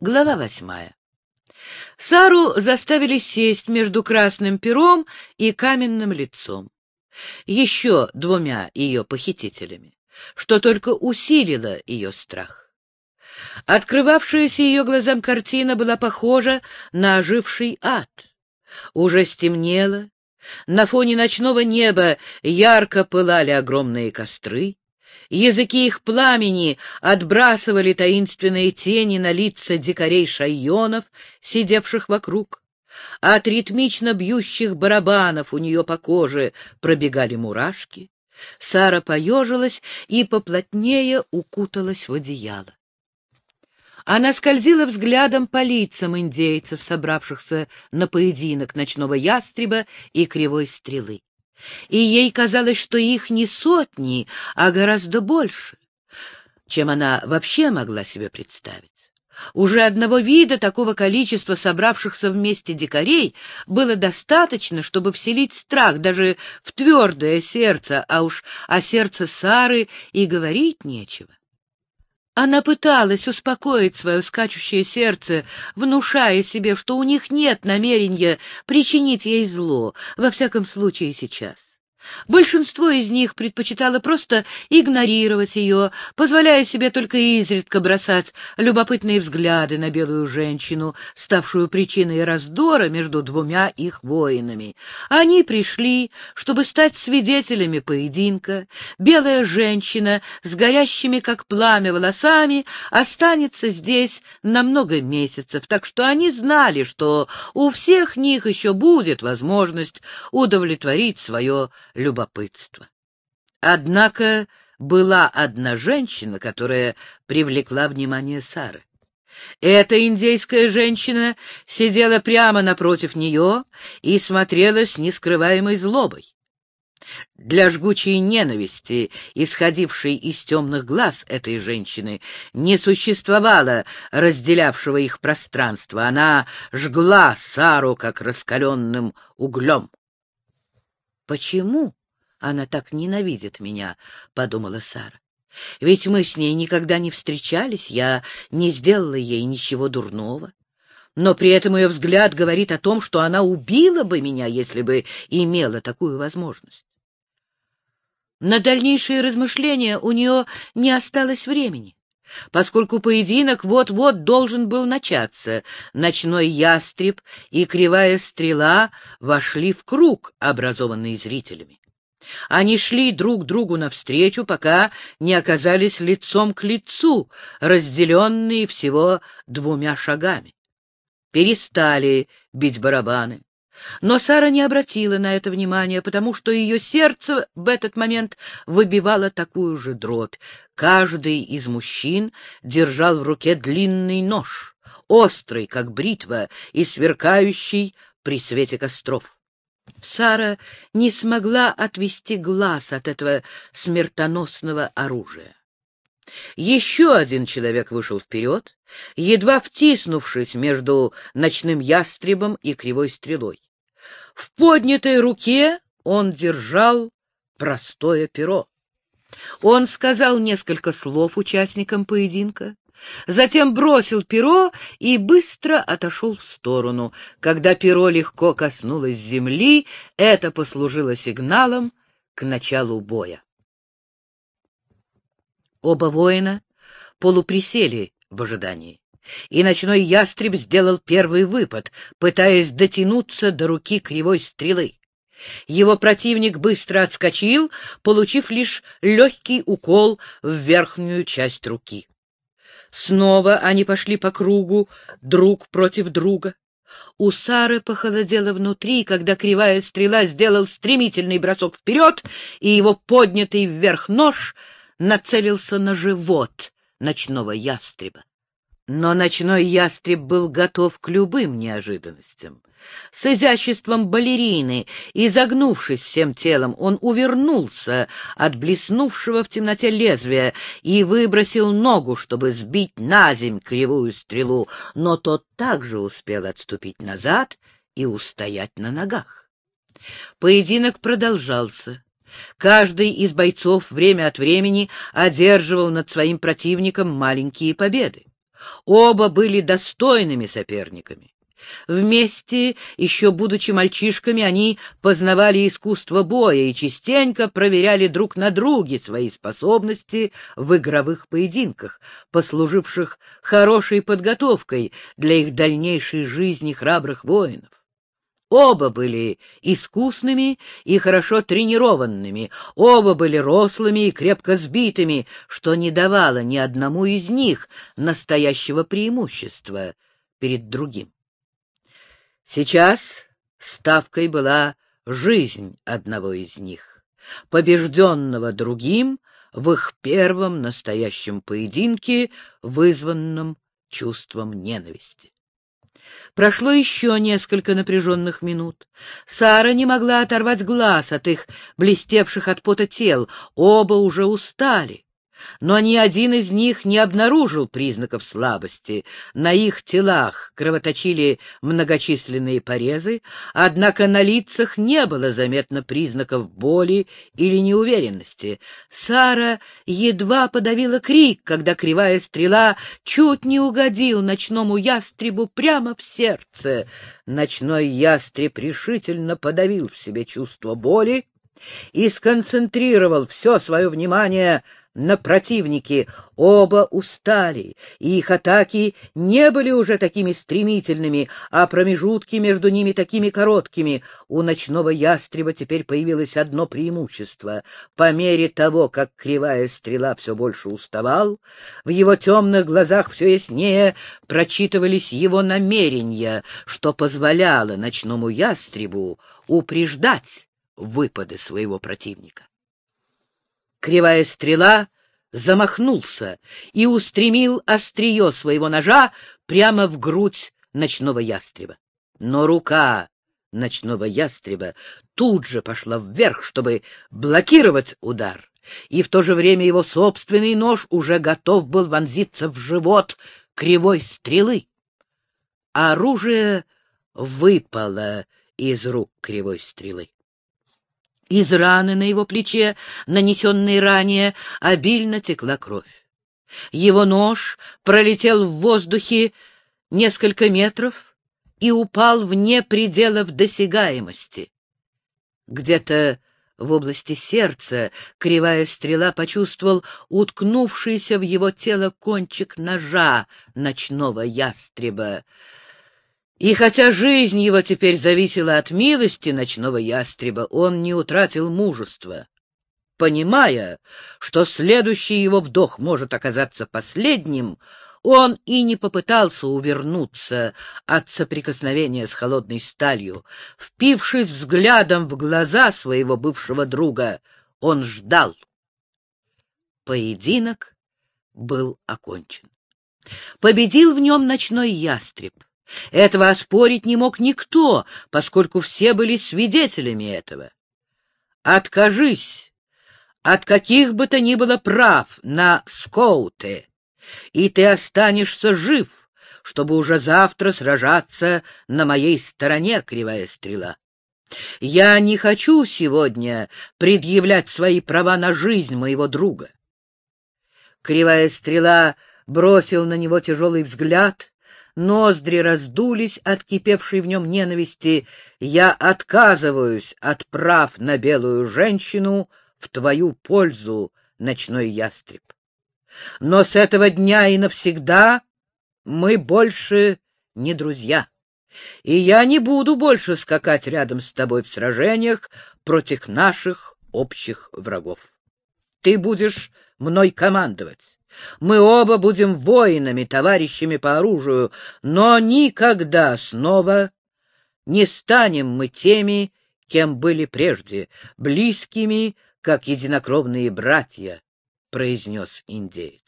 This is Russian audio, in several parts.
Глава восьмая. Сару заставили сесть между красным пером и каменным лицом. Еще двумя ее похитителями, что только усилило ее страх. Открывавшаяся ее глазам картина была похожа на оживший ад. Уже стемнело, на фоне ночного неба ярко пылали огромные костры, Языки их пламени отбрасывали таинственные тени на лица дикарей-шайонов, сидевших вокруг. От ритмично бьющих барабанов у нее по коже пробегали мурашки. Сара поежилась и поплотнее укуталась в одеяло. Она скользила взглядом по лицам индейцев, собравшихся на поединок ночного ястреба и кривой стрелы и ей казалось, что их не сотни, а гораздо больше, чем она вообще могла себе представить. Уже одного вида такого количества собравшихся вместе дикарей было достаточно, чтобы вселить страх даже в твердое сердце, а уж о сердце Сары и говорить нечего. Она пыталась успокоить свое скачущее сердце, внушая себе, что у них нет намерения причинить ей зло, во всяком случае сейчас. Большинство из них предпочитало просто игнорировать ее, позволяя себе только изредка бросать любопытные взгляды на белую женщину, ставшую причиной раздора между двумя их воинами. Они пришли, чтобы стать свидетелями поединка. Белая женщина с горящими, как пламя, волосами останется здесь на много месяцев, так что они знали, что у всех них еще будет возможность удовлетворить свое любопытство. Однако была одна женщина, которая привлекла внимание Сары. Эта индейская женщина сидела прямо напротив нее и смотрела с нескрываемой злобой. Для жгучей ненависти, исходившей из темных глаз этой женщины, не существовало разделявшего их пространства. Она жгла Сару, как раскаленным углем. «Почему она так ненавидит меня?» — подумала Сара. «Ведь мы с ней никогда не встречались, я не сделала ей ничего дурного. Но при этом ее взгляд говорит о том, что она убила бы меня, если бы имела такую возможность. На дальнейшие размышления у нее не осталось времени. Поскольку поединок вот-вот должен был начаться, ночной ястреб и кривая стрела вошли в круг, образованный зрителями. Они шли друг другу навстречу, пока не оказались лицом к лицу, разделенные всего двумя шагами. Перестали бить барабаны. Но Сара не обратила на это внимания, потому что ее сердце в этот момент выбивало такую же дробь. Каждый из мужчин держал в руке длинный нож, острый, как бритва, и сверкающий при свете костров. Сара не смогла отвести глаз от этого смертоносного оружия. Еще один человек вышел вперед, едва втиснувшись между ночным ястребом и кривой стрелой. В поднятой руке он держал простое перо. Он сказал несколько слов участникам поединка, затем бросил перо и быстро отошел в сторону. Когда перо легко коснулось земли, это послужило сигналом к началу боя. Оба воина полуприсели в ожидании и ночной ястреб сделал первый выпад, пытаясь дотянуться до руки кривой стрелы. Его противник быстро отскочил, получив лишь легкий укол в верхнюю часть руки. Снова они пошли по кругу, друг против друга. У Сары похолодело внутри, когда кривая стрела сделал стремительный бросок вперед, и его поднятый вверх нож нацелился на живот ночного ястреба. Но ночной ястреб был готов к любым неожиданностям. С изяществом балерины, изогнувшись всем телом, он увернулся от блеснувшего в темноте лезвия и выбросил ногу, чтобы сбить на земь кривую стрелу, но тот также успел отступить назад и устоять на ногах. Поединок продолжался. Каждый из бойцов время от времени одерживал над своим противником маленькие победы. Оба были достойными соперниками. Вместе, еще будучи мальчишками, они познавали искусство боя и частенько проверяли друг на друге свои способности в игровых поединках, послуживших хорошей подготовкой для их дальнейшей жизни храбрых воинов. Оба были искусными и хорошо тренированными, оба были рослыми и крепко сбитыми, что не давало ни одному из них настоящего преимущества перед другим. Сейчас ставкой была жизнь одного из них, побежденного другим в их первом настоящем поединке, вызванном чувством ненависти. Прошло еще несколько напряженных минут. Сара не могла оторвать глаз от их блестевших от пота тел, оба уже устали но ни один из них не обнаружил признаков слабости. На их телах кровоточили многочисленные порезы, однако на лицах не было заметно признаков боли или неуверенности. Сара едва подавила крик, когда кривая стрела чуть не угодил ночному ястребу прямо в сердце. Ночной ястреб решительно подавил в себе чувство боли и сконцентрировал все свое внимание на противнике. Оба устали, и их атаки не были уже такими стремительными, а промежутки между ними такими короткими. У ночного ястреба теперь появилось одно преимущество. По мере того, как кривая стрела все больше уставал, в его темных глазах все яснее прочитывались его намерения, что позволяло ночному ястребу упреждать выпады своего противника. Кривая стрела замахнулся и устремил острие своего ножа прямо в грудь ночного ястреба. Но рука ночного ястреба тут же пошла вверх, чтобы блокировать удар, и в то же время его собственный нож уже готов был вонзиться в живот кривой стрелы. Оружие выпало из рук кривой стрелы. Из раны на его плече, нанесенной ранее, обильно текла кровь. Его нож пролетел в воздухе несколько метров и упал вне пределов досягаемости. Где-то в области сердца кривая стрела почувствовал уткнувшийся в его тело кончик ножа ночного ястреба. И хотя жизнь его теперь зависела от милости ночного ястреба, он не утратил мужества. Понимая, что следующий его вдох может оказаться последним, он и не попытался увернуться от соприкосновения с холодной сталью. Впившись взглядом в глаза своего бывшего друга, он ждал. Поединок был окончен. Победил в нем ночной ястреб. Этого оспорить не мог никто, поскольку все были свидетелями этого. Откажись от каких бы то ни было прав на скоуте, и ты останешься жив, чтобы уже завтра сражаться на моей стороне, кривая стрела. Я не хочу сегодня предъявлять свои права на жизнь моего друга. Кривая стрела бросил на него тяжелый взгляд ноздри раздулись от кипевшей в нем ненависти. «Я отказываюсь от прав на белую женщину в твою пользу, ночной ястреб. Но с этого дня и навсегда мы больше не друзья, и я не буду больше скакать рядом с тобой в сражениях против наших общих врагов. Ты будешь мной командовать. Мы оба будем воинами, товарищами по оружию, но никогда снова не станем мы теми, кем были прежде, близкими, как единокровные братья, — произнес индеец.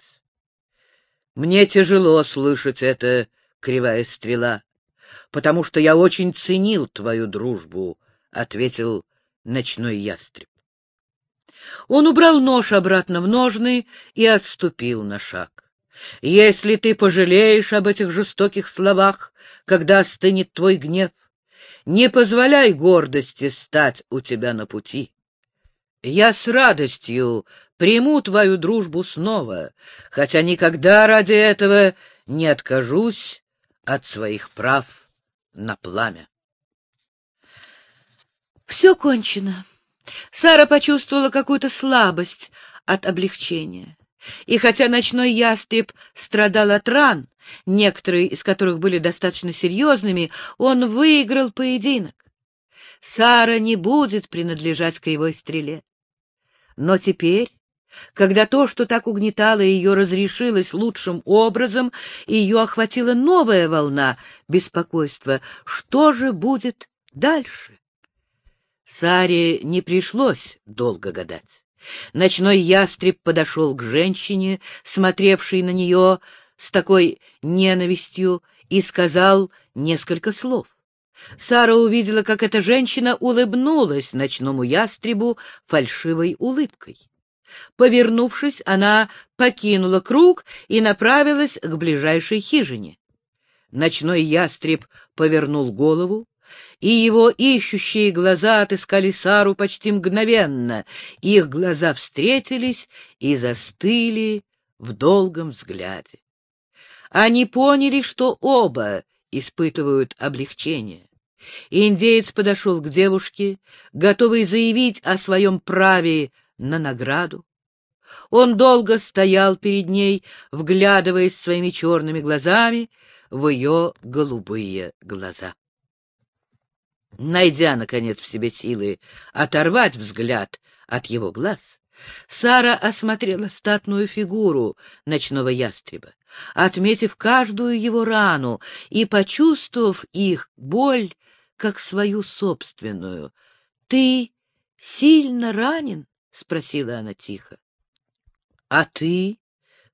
Мне тяжело слышать это, кривая стрела, потому что я очень ценил твою дружбу, — ответил ночной ястреб. Он убрал нож обратно в ножны и отступил на шаг. «Если ты пожалеешь об этих жестоких словах, когда остынет твой гнев, не позволяй гордости стать у тебя на пути. Я с радостью приму твою дружбу снова, хотя никогда ради этого не откажусь от своих прав на пламя. Все кончено. Сара почувствовала какую-то слабость от облегчения. И хотя ночной ястреб страдал от ран, некоторые из которых были достаточно серьезными, он выиграл поединок. Сара не будет принадлежать кривой стреле. Но теперь, когда то, что так угнетало ее, разрешилось лучшим образом, ее охватила новая волна беспокойства. Что же будет дальше? Саре не пришлось долго гадать. Ночной ястреб подошел к женщине, смотревшей на нее с такой ненавистью, и сказал несколько слов. Сара увидела, как эта женщина улыбнулась ночному ястребу фальшивой улыбкой. Повернувшись, она покинула круг и направилась к ближайшей хижине. Ночной ястреб повернул голову, и его ищущие глаза отыскали Сару почти мгновенно. Их глаза встретились и застыли в долгом взгляде. Они поняли, что оба испытывают облегчение. Индеец подошел к девушке, готовый заявить о своем праве на награду. Он долго стоял перед ней, вглядываясь своими черными глазами в ее голубые глаза. Найдя, наконец, в себе силы оторвать взгляд от его глаз, Сара осмотрела статную фигуру ночного ястреба, отметив каждую его рану и почувствовав их боль как свою собственную. — Ты сильно ранен? — спросила она тихо. — А ты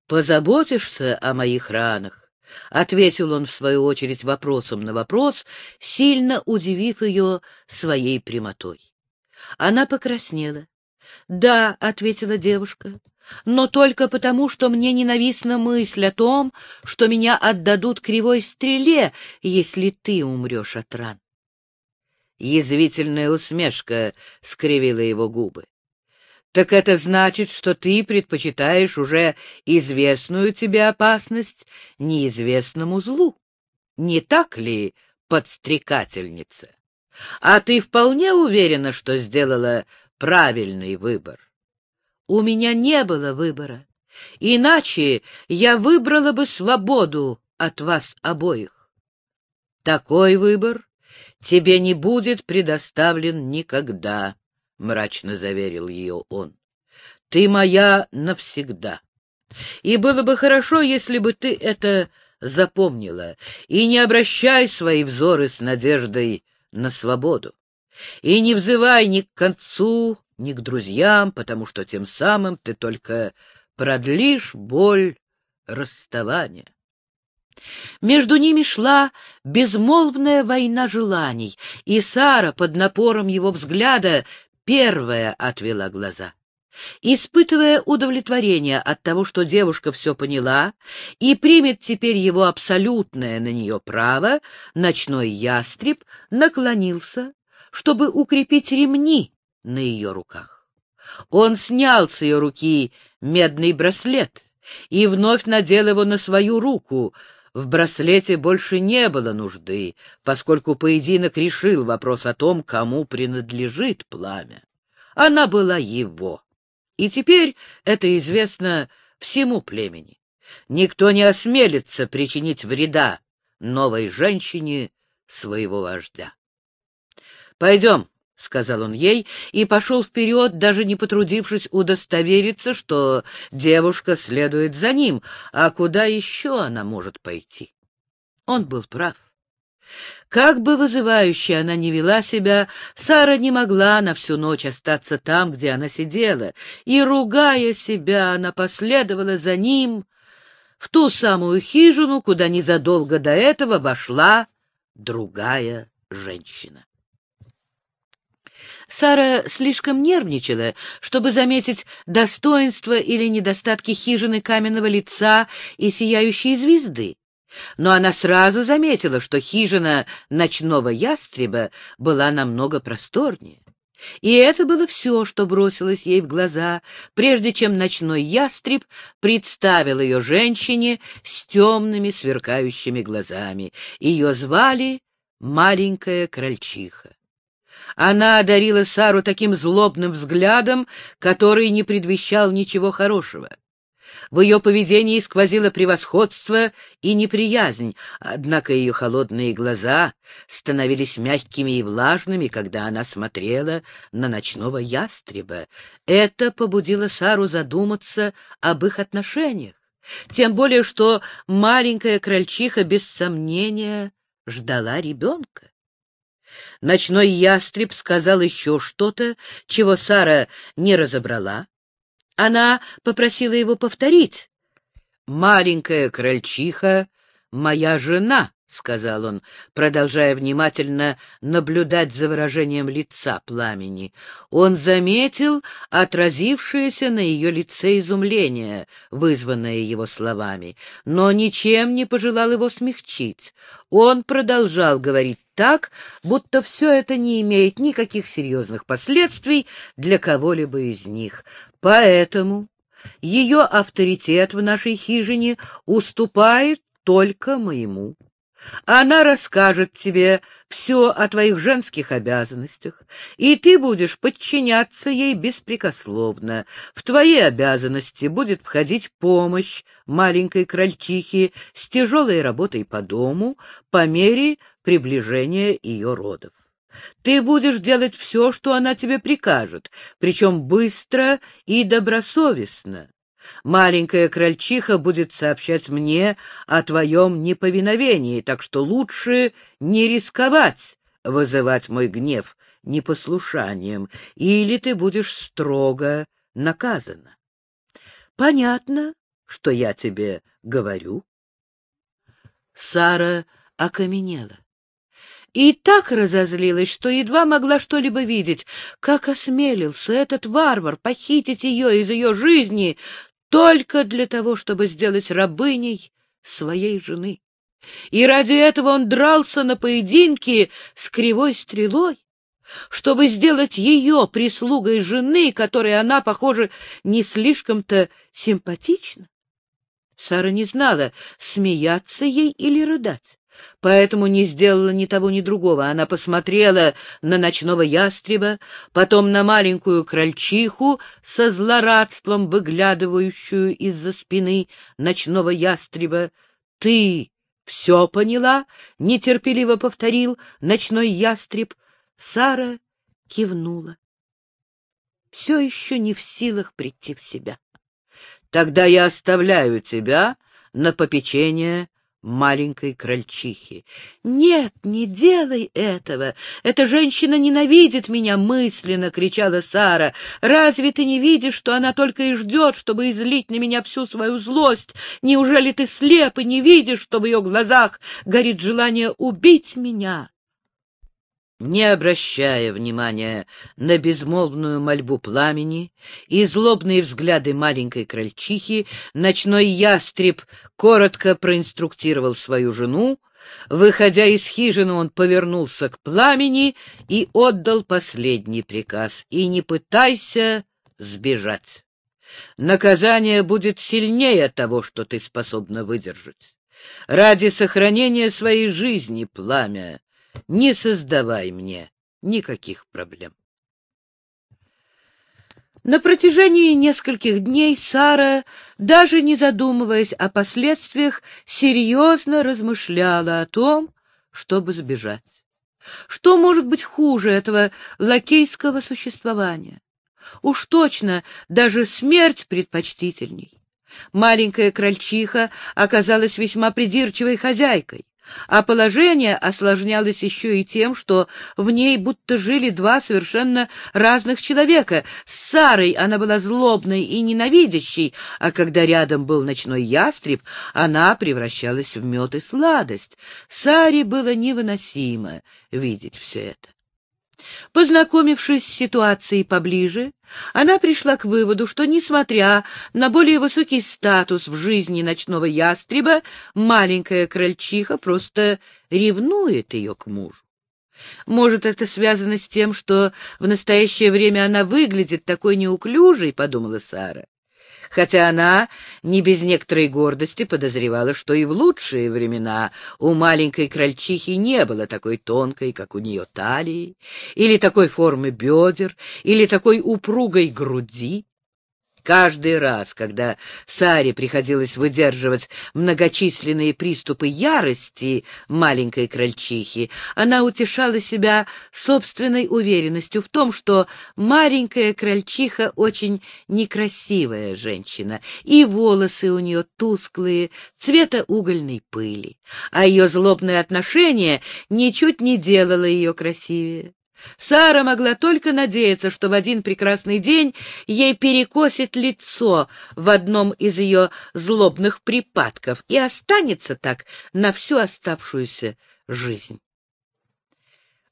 позаботишься о моих ранах? — ответил он, в свою очередь, вопросом на вопрос, сильно удивив ее своей прямотой. Она покраснела. — Да, — ответила девушка, — но только потому, что мне ненавистна мысль о том, что меня отдадут кривой стреле, если ты умрешь от ран. Язвительная усмешка скривила его губы. Так это значит, что ты предпочитаешь уже известную тебе опасность неизвестному злу. Не так ли, подстрекательница? А ты вполне уверена, что сделала правильный выбор? У меня не было выбора. Иначе я выбрала бы свободу от вас обоих. Такой выбор тебе не будет предоставлен никогда. — мрачно заверил ее он. — Ты моя навсегда. И было бы хорошо, если бы ты это запомнила, и не обращай свои взоры с надеждой на свободу. И не взывай ни к концу, ни к друзьям, потому что тем самым ты только продлишь боль расставания. Между ними шла безмолвная война желаний, и Сара под напором его взгляда первая отвела глаза. Испытывая удовлетворение от того, что девушка все поняла и примет теперь его абсолютное на нее право, ночной ястреб наклонился, чтобы укрепить ремни на ее руках. Он снял с ее руки медный браслет и вновь надел его на свою руку, в браслете больше не было нужды, поскольку поединок решил вопрос о том, кому принадлежит пламя. Она была его. И теперь это известно всему племени. Никто не осмелится причинить вреда новой женщине своего вождя. «Пойдем», — сказал он ей, и пошел вперед, даже не потрудившись удостовериться, что девушка следует за ним, а куда еще она может пойти. Он был прав. Как бы вызывающе она ни вела себя, Сара не могла на всю ночь остаться там, где она сидела, и, ругая себя, она последовала за ним в ту самую хижину, куда незадолго до этого вошла другая женщина. Сара слишком нервничала, чтобы заметить достоинства или недостатки хижины каменного лица и сияющей звезды. Но она сразу заметила, что хижина ночного ястреба была намного просторнее. И это было все, что бросилось ей в глаза, прежде чем ночной ястреб представил ее женщине с темными сверкающими глазами. Ее звали маленькая крольчиха. Она одарила Сару таким злобным взглядом, который не предвещал ничего хорошего. В ее поведении сквозило превосходство и неприязнь, однако ее холодные глаза становились мягкими и влажными, когда она смотрела на ночного ястреба. Это побудило Сару задуматься об их отношениях, тем более что маленькая крольчиха без сомнения ждала ребенка. Ночной ястреб сказал еще что-то, чего Сара не разобрала, она попросила его повторить. «Маленькая крольчиха — моя жена», — сказал он, продолжая внимательно наблюдать за выражением лица пламени. Он заметил отразившееся на ее лице изумление, вызванное его словами, но ничем не пожелал его смягчить. Он продолжал говорить так, будто все это не имеет никаких серьезных последствий для кого-либо из них. Поэтому ее авторитет в нашей хижине уступает только моему. Она расскажет тебе все о твоих женских обязанностях, и ты будешь подчиняться ей беспрекословно. В твои обязанности будет входить помощь маленькой крольчихе с тяжелой работой по дому по мере приближения ее родов. Ты будешь делать все, что она тебе прикажет, причем быстро и добросовестно. Маленькая крольчиха будет сообщать мне о твоем неповиновении, так что лучше не рисковать вызывать мой гнев непослушанием, или ты будешь строго наказана. Понятно, что я тебе говорю? Сара окаменела и так разозлилась, что едва могла что-либо видеть. Как осмелился этот варвар похитить ее из ее жизни только для того, чтобы сделать рабыней своей жены. И ради этого он дрался на поединке с кривой стрелой, чтобы сделать ее прислугой жены, которой она, похоже, не слишком-то симпатична. Сара не знала, смеяться ей или рыдать поэтому не сделала ни того, ни другого. Она посмотрела на ночного ястреба, потом на маленькую крольчиху со злорадством, выглядывающую из-за спины ночного ястреба. — Ты все поняла? — нетерпеливо повторил ночной ястреб. Сара кивнула. Все еще не в силах прийти в себя. — Тогда я оставляю тебя на попечение маленькой крольчихи. «Нет, не делай этого! Эта женщина ненавидит меня мысленно!» — кричала Сара. «Разве ты не видишь, что она только и ждет, чтобы излить на меня всю свою злость? Неужели ты слеп и не видишь, что в ее глазах горит желание убить меня?» Не обращая внимания на безмолвную мольбу пламени и злобные взгляды маленькой крольчихи, ночной ястреб коротко проинструктировал свою жену. Выходя из хижины, он повернулся к пламени и отдал последний приказ. «И не пытайся сбежать. Наказание будет сильнее того, что ты способна выдержать. Ради сохранения своей жизни, пламя, не создавай мне никаких проблем. На протяжении нескольких дней Сара, даже не задумываясь о последствиях, серьезно размышляла о том, чтобы сбежать. Что может быть хуже этого лакейского существования? Уж точно даже смерть предпочтительней. Маленькая крольчиха оказалась весьма придирчивой хозяйкой. А положение осложнялось еще и тем, что в ней будто жили два совершенно разных человека. С Сарой она была злобной и ненавидящей, а когда рядом был ночной ястреб, она превращалась в мед и сладость. Саре было невыносимо видеть все это. Познакомившись с ситуацией поближе, она пришла к выводу, что, несмотря на более высокий статус в жизни ночного ястреба, маленькая крольчиха просто ревнует ее к мужу. Может, это связано с тем, что в настоящее время она выглядит такой неуклюжей, — подумала Сара. Хотя она не без некоторой гордости подозревала, что и в лучшие времена у маленькой крольчихи не было такой тонкой, как у нее талии, или такой формы бедер, или такой упругой груди. Каждый раз, когда Саре приходилось выдерживать многочисленные приступы ярости маленькой крольчихи, она утешала себя собственной уверенностью в том, что маленькая крольчиха очень некрасивая женщина, и волосы у нее тусклые, цвета угольной пыли, а ее злобное отношение ничуть не делало ее красивее. Сара могла только надеяться, что в один прекрасный день ей перекосит лицо в одном из ее злобных припадков и останется так на всю оставшуюся жизнь.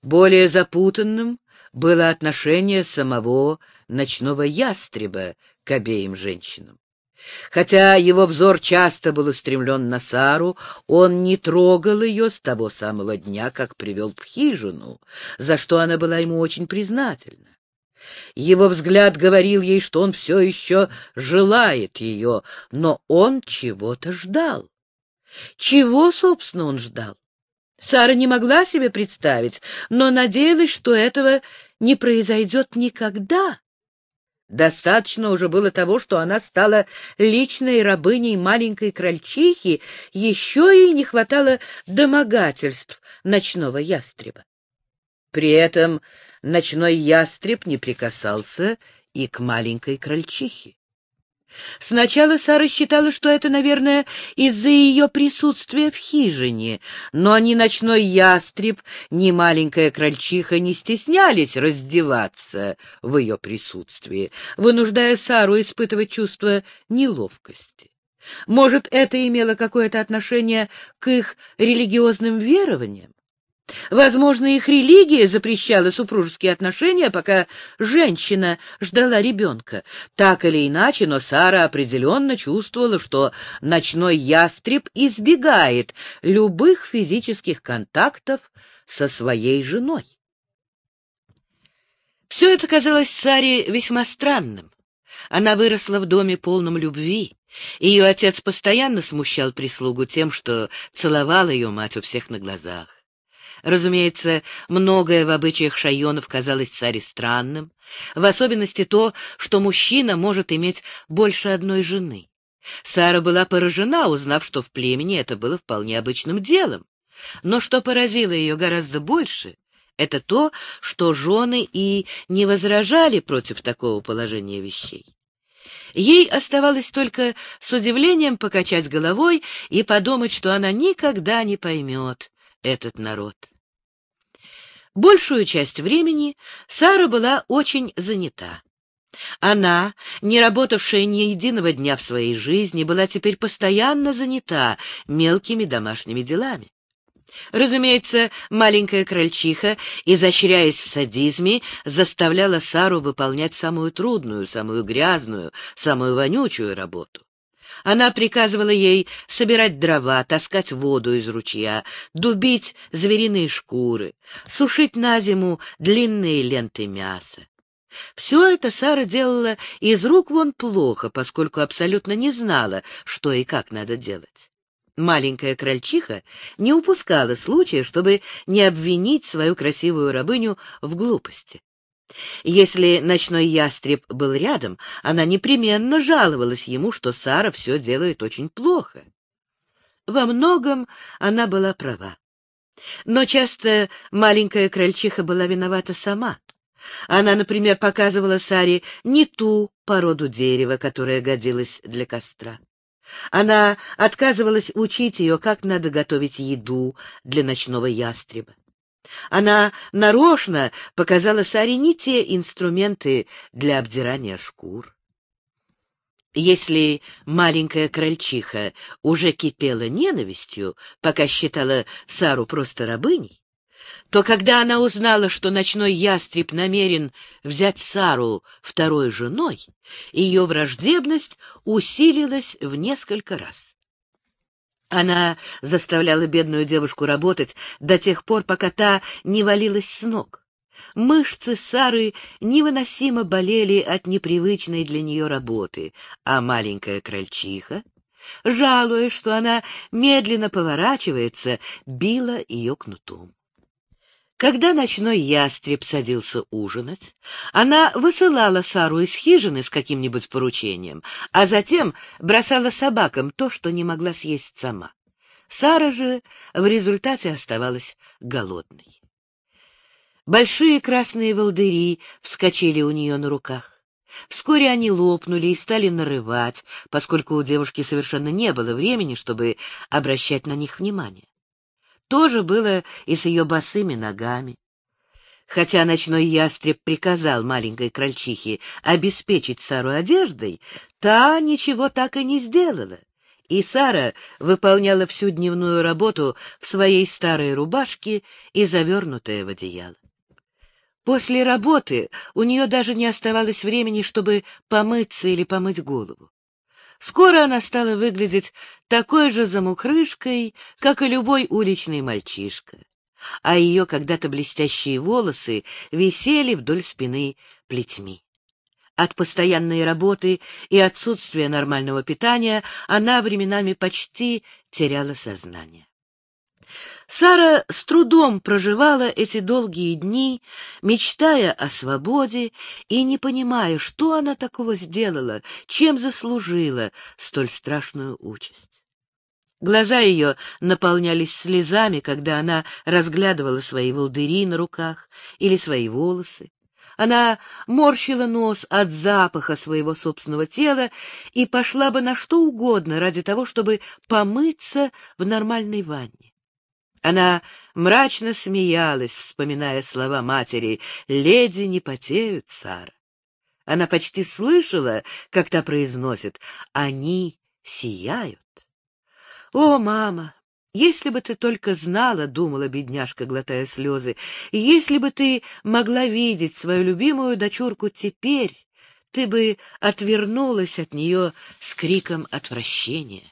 Более запутанным было отношение самого ночного ястреба к обеим женщинам. Хотя его взор часто был устремлен на Сару, он не трогал ее с того самого дня, как привел в хижину, за что она была ему очень признательна. Его взгляд говорил ей, что он все еще желает ее, но он чего-то ждал. Чего, собственно, он ждал? Сара не могла себе представить, но надеялась, что этого не произойдет никогда. Достаточно уже было того, что она стала личной рабыней маленькой крольчихи, еще и не хватало домогательств ночного ястреба. При этом ночной ястреб не прикасался и к маленькой крольчихе. Сначала Сара считала, что это, наверное, из-за ее присутствия в хижине, но ни ночной ястреб, ни маленькая крольчиха не стеснялись раздеваться в ее присутствии, вынуждая Сару испытывать чувство неловкости. Может, это имело какое-то отношение к их религиозным верованиям? Возможно, их религия запрещала супружеские отношения, пока женщина ждала ребенка. Так или иначе, но Сара определенно чувствовала, что ночной ястреб избегает любых физических контактов со своей женой. Все это казалось Саре весьма странным. Она выросла в доме полном любви. Ее отец постоянно смущал прислугу тем, что целовал ее мать у всех на глазах. Разумеется, многое в обычаях шайонов казалось царе странным, в особенности то, что мужчина может иметь больше одной жены. Сара была поражена, узнав, что в племени это было вполне обычным делом. Но что поразило ее гораздо больше, это то, что жены и не возражали против такого положения вещей. Ей оставалось только с удивлением покачать головой и подумать, что она никогда не поймет этот народ. Большую часть времени Сара была очень занята. Она, не работавшая ни единого дня в своей жизни, была теперь постоянно занята мелкими домашними делами. Разумеется, маленькая крольчиха, изощряясь в садизме, заставляла Сару выполнять самую трудную, самую грязную, самую вонючую работу. Она приказывала ей собирать дрова, таскать воду из ручья, дубить звериные шкуры, сушить на зиму длинные ленты мяса. Все это Сара делала из рук вон плохо, поскольку абсолютно не знала, что и как надо делать. Маленькая крольчиха не упускала случая, чтобы не обвинить свою красивую рабыню в глупости. Если ночной ястреб был рядом, она непременно жаловалась ему, что Сара все делает очень плохо. Во многом она была права. Но часто маленькая крольчиха была виновата сама. Она, например, показывала Саре не ту породу дерева, которая годилась для костра. Она отказывалась учить ее, как надо готовить еду для ночного ястреба. Она нарочно показала Саре не те инструменты для обдирания шкур. Если маленькая крольчиха уже кипела ненавистью, пока считала Сару просто рабыней, то когда она узнала, что ночной ястреб намерен взять Сару второй женой, ее враждебность усилилась в несколько раз. Она заставляла бедную девушку работать до тех пор, пока та не валилась с ног. Мышцы Сары невыносимо болели от непривычной для нее работы, а маленькая крольчиха, жалуясь, что она медленно поворачивается, била ее кнутом. Когда ночной ястреб садился ужинать, она высылала Сару из хижины с каким-нибудь поручением, а затем бросала собакам то, что не могла съесть сама. Сара же в результате оставалась голодной. Большие красные волдыри вскочили у нее на руках. Вскоре они лопнули и стали нарывать, поскольку у девушки совершенно не было времени, чтобы обращать на них внимание. То же было и с ее босыми ногами. Хотя ночной ястреб приказал маленькой крольчихе обеспечить Сару одеждой, та ничего так и не сделала. И Сара выполняла всю дневную работу в своей старой рубашке и завернутая в одеяло. После работы у нее даже не оставалось времени, чтобы помыться или помыть голову. Скоро она стала выглядеть такой же замукрышкой, как и любой уличный мальчишка, а ее когда-то блестящие волосы висели вдоль спины плетьми. От постоянной работы и отсутствия нормального питания она временами почти теряла сознание. Сара с трудом проживала эти долгие дни, мечтая о свободе и не понимая, что она такого сделала, чем заслужила столь страшную участь. Глаза ее наполнялись слезами, когда она разглядывала свои волдыри на руках или свои волосы. Она морщила нос от запаха своего собственного тела и пошла бы на что угодно ради того, чтобы помыться в нормальной ванне. Она мрачно смеялась, вспоминая слова матери «Леди не потеют, Сара». Она почти слышала, как та произносит «Они сияют». «О, мама, если бы ты только знала, — думала бедняжка, глотая слезы, — если бы ты могла видеть свою любимую дочурку теперь, ты бы отвернулась от нее с криком отвращения.